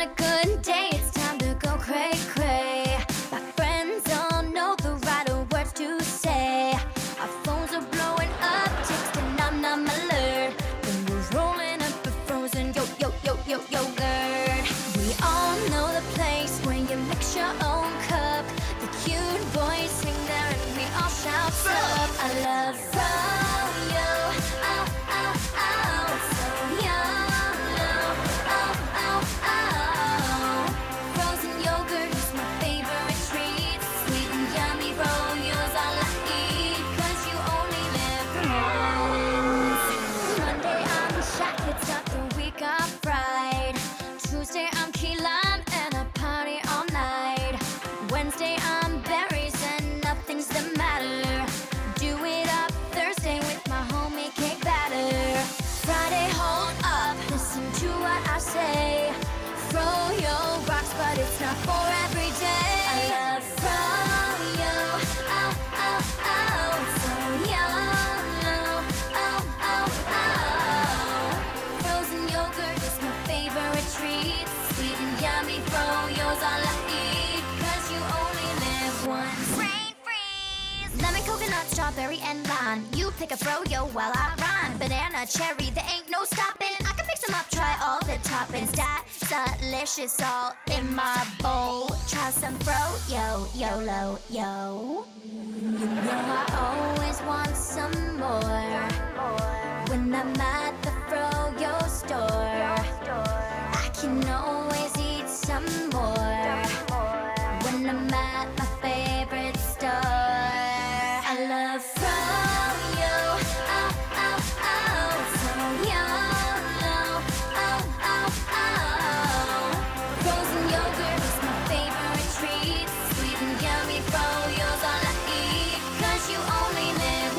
on a good day, it's time to go cray cray. My friends all know the right words to say. Our phones are blowing up, texting, I'm not alert. Then we're rolling up a frozen yo yo yo yo yogurt. We all know the place where you mix your own cup. The cute boys sing there, and we all shout, Sup, I love. strawberry and lime. You pick a froyo while I rhyme. Banana, cherry, there ain't no stopping. I can mix them up, try all the toppings. That's delicious all in my bowl. Try some froyo, yolo, yo. You know I always want some more.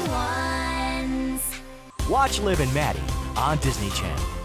Live. Watch Liv and Maddie on Disney Channel.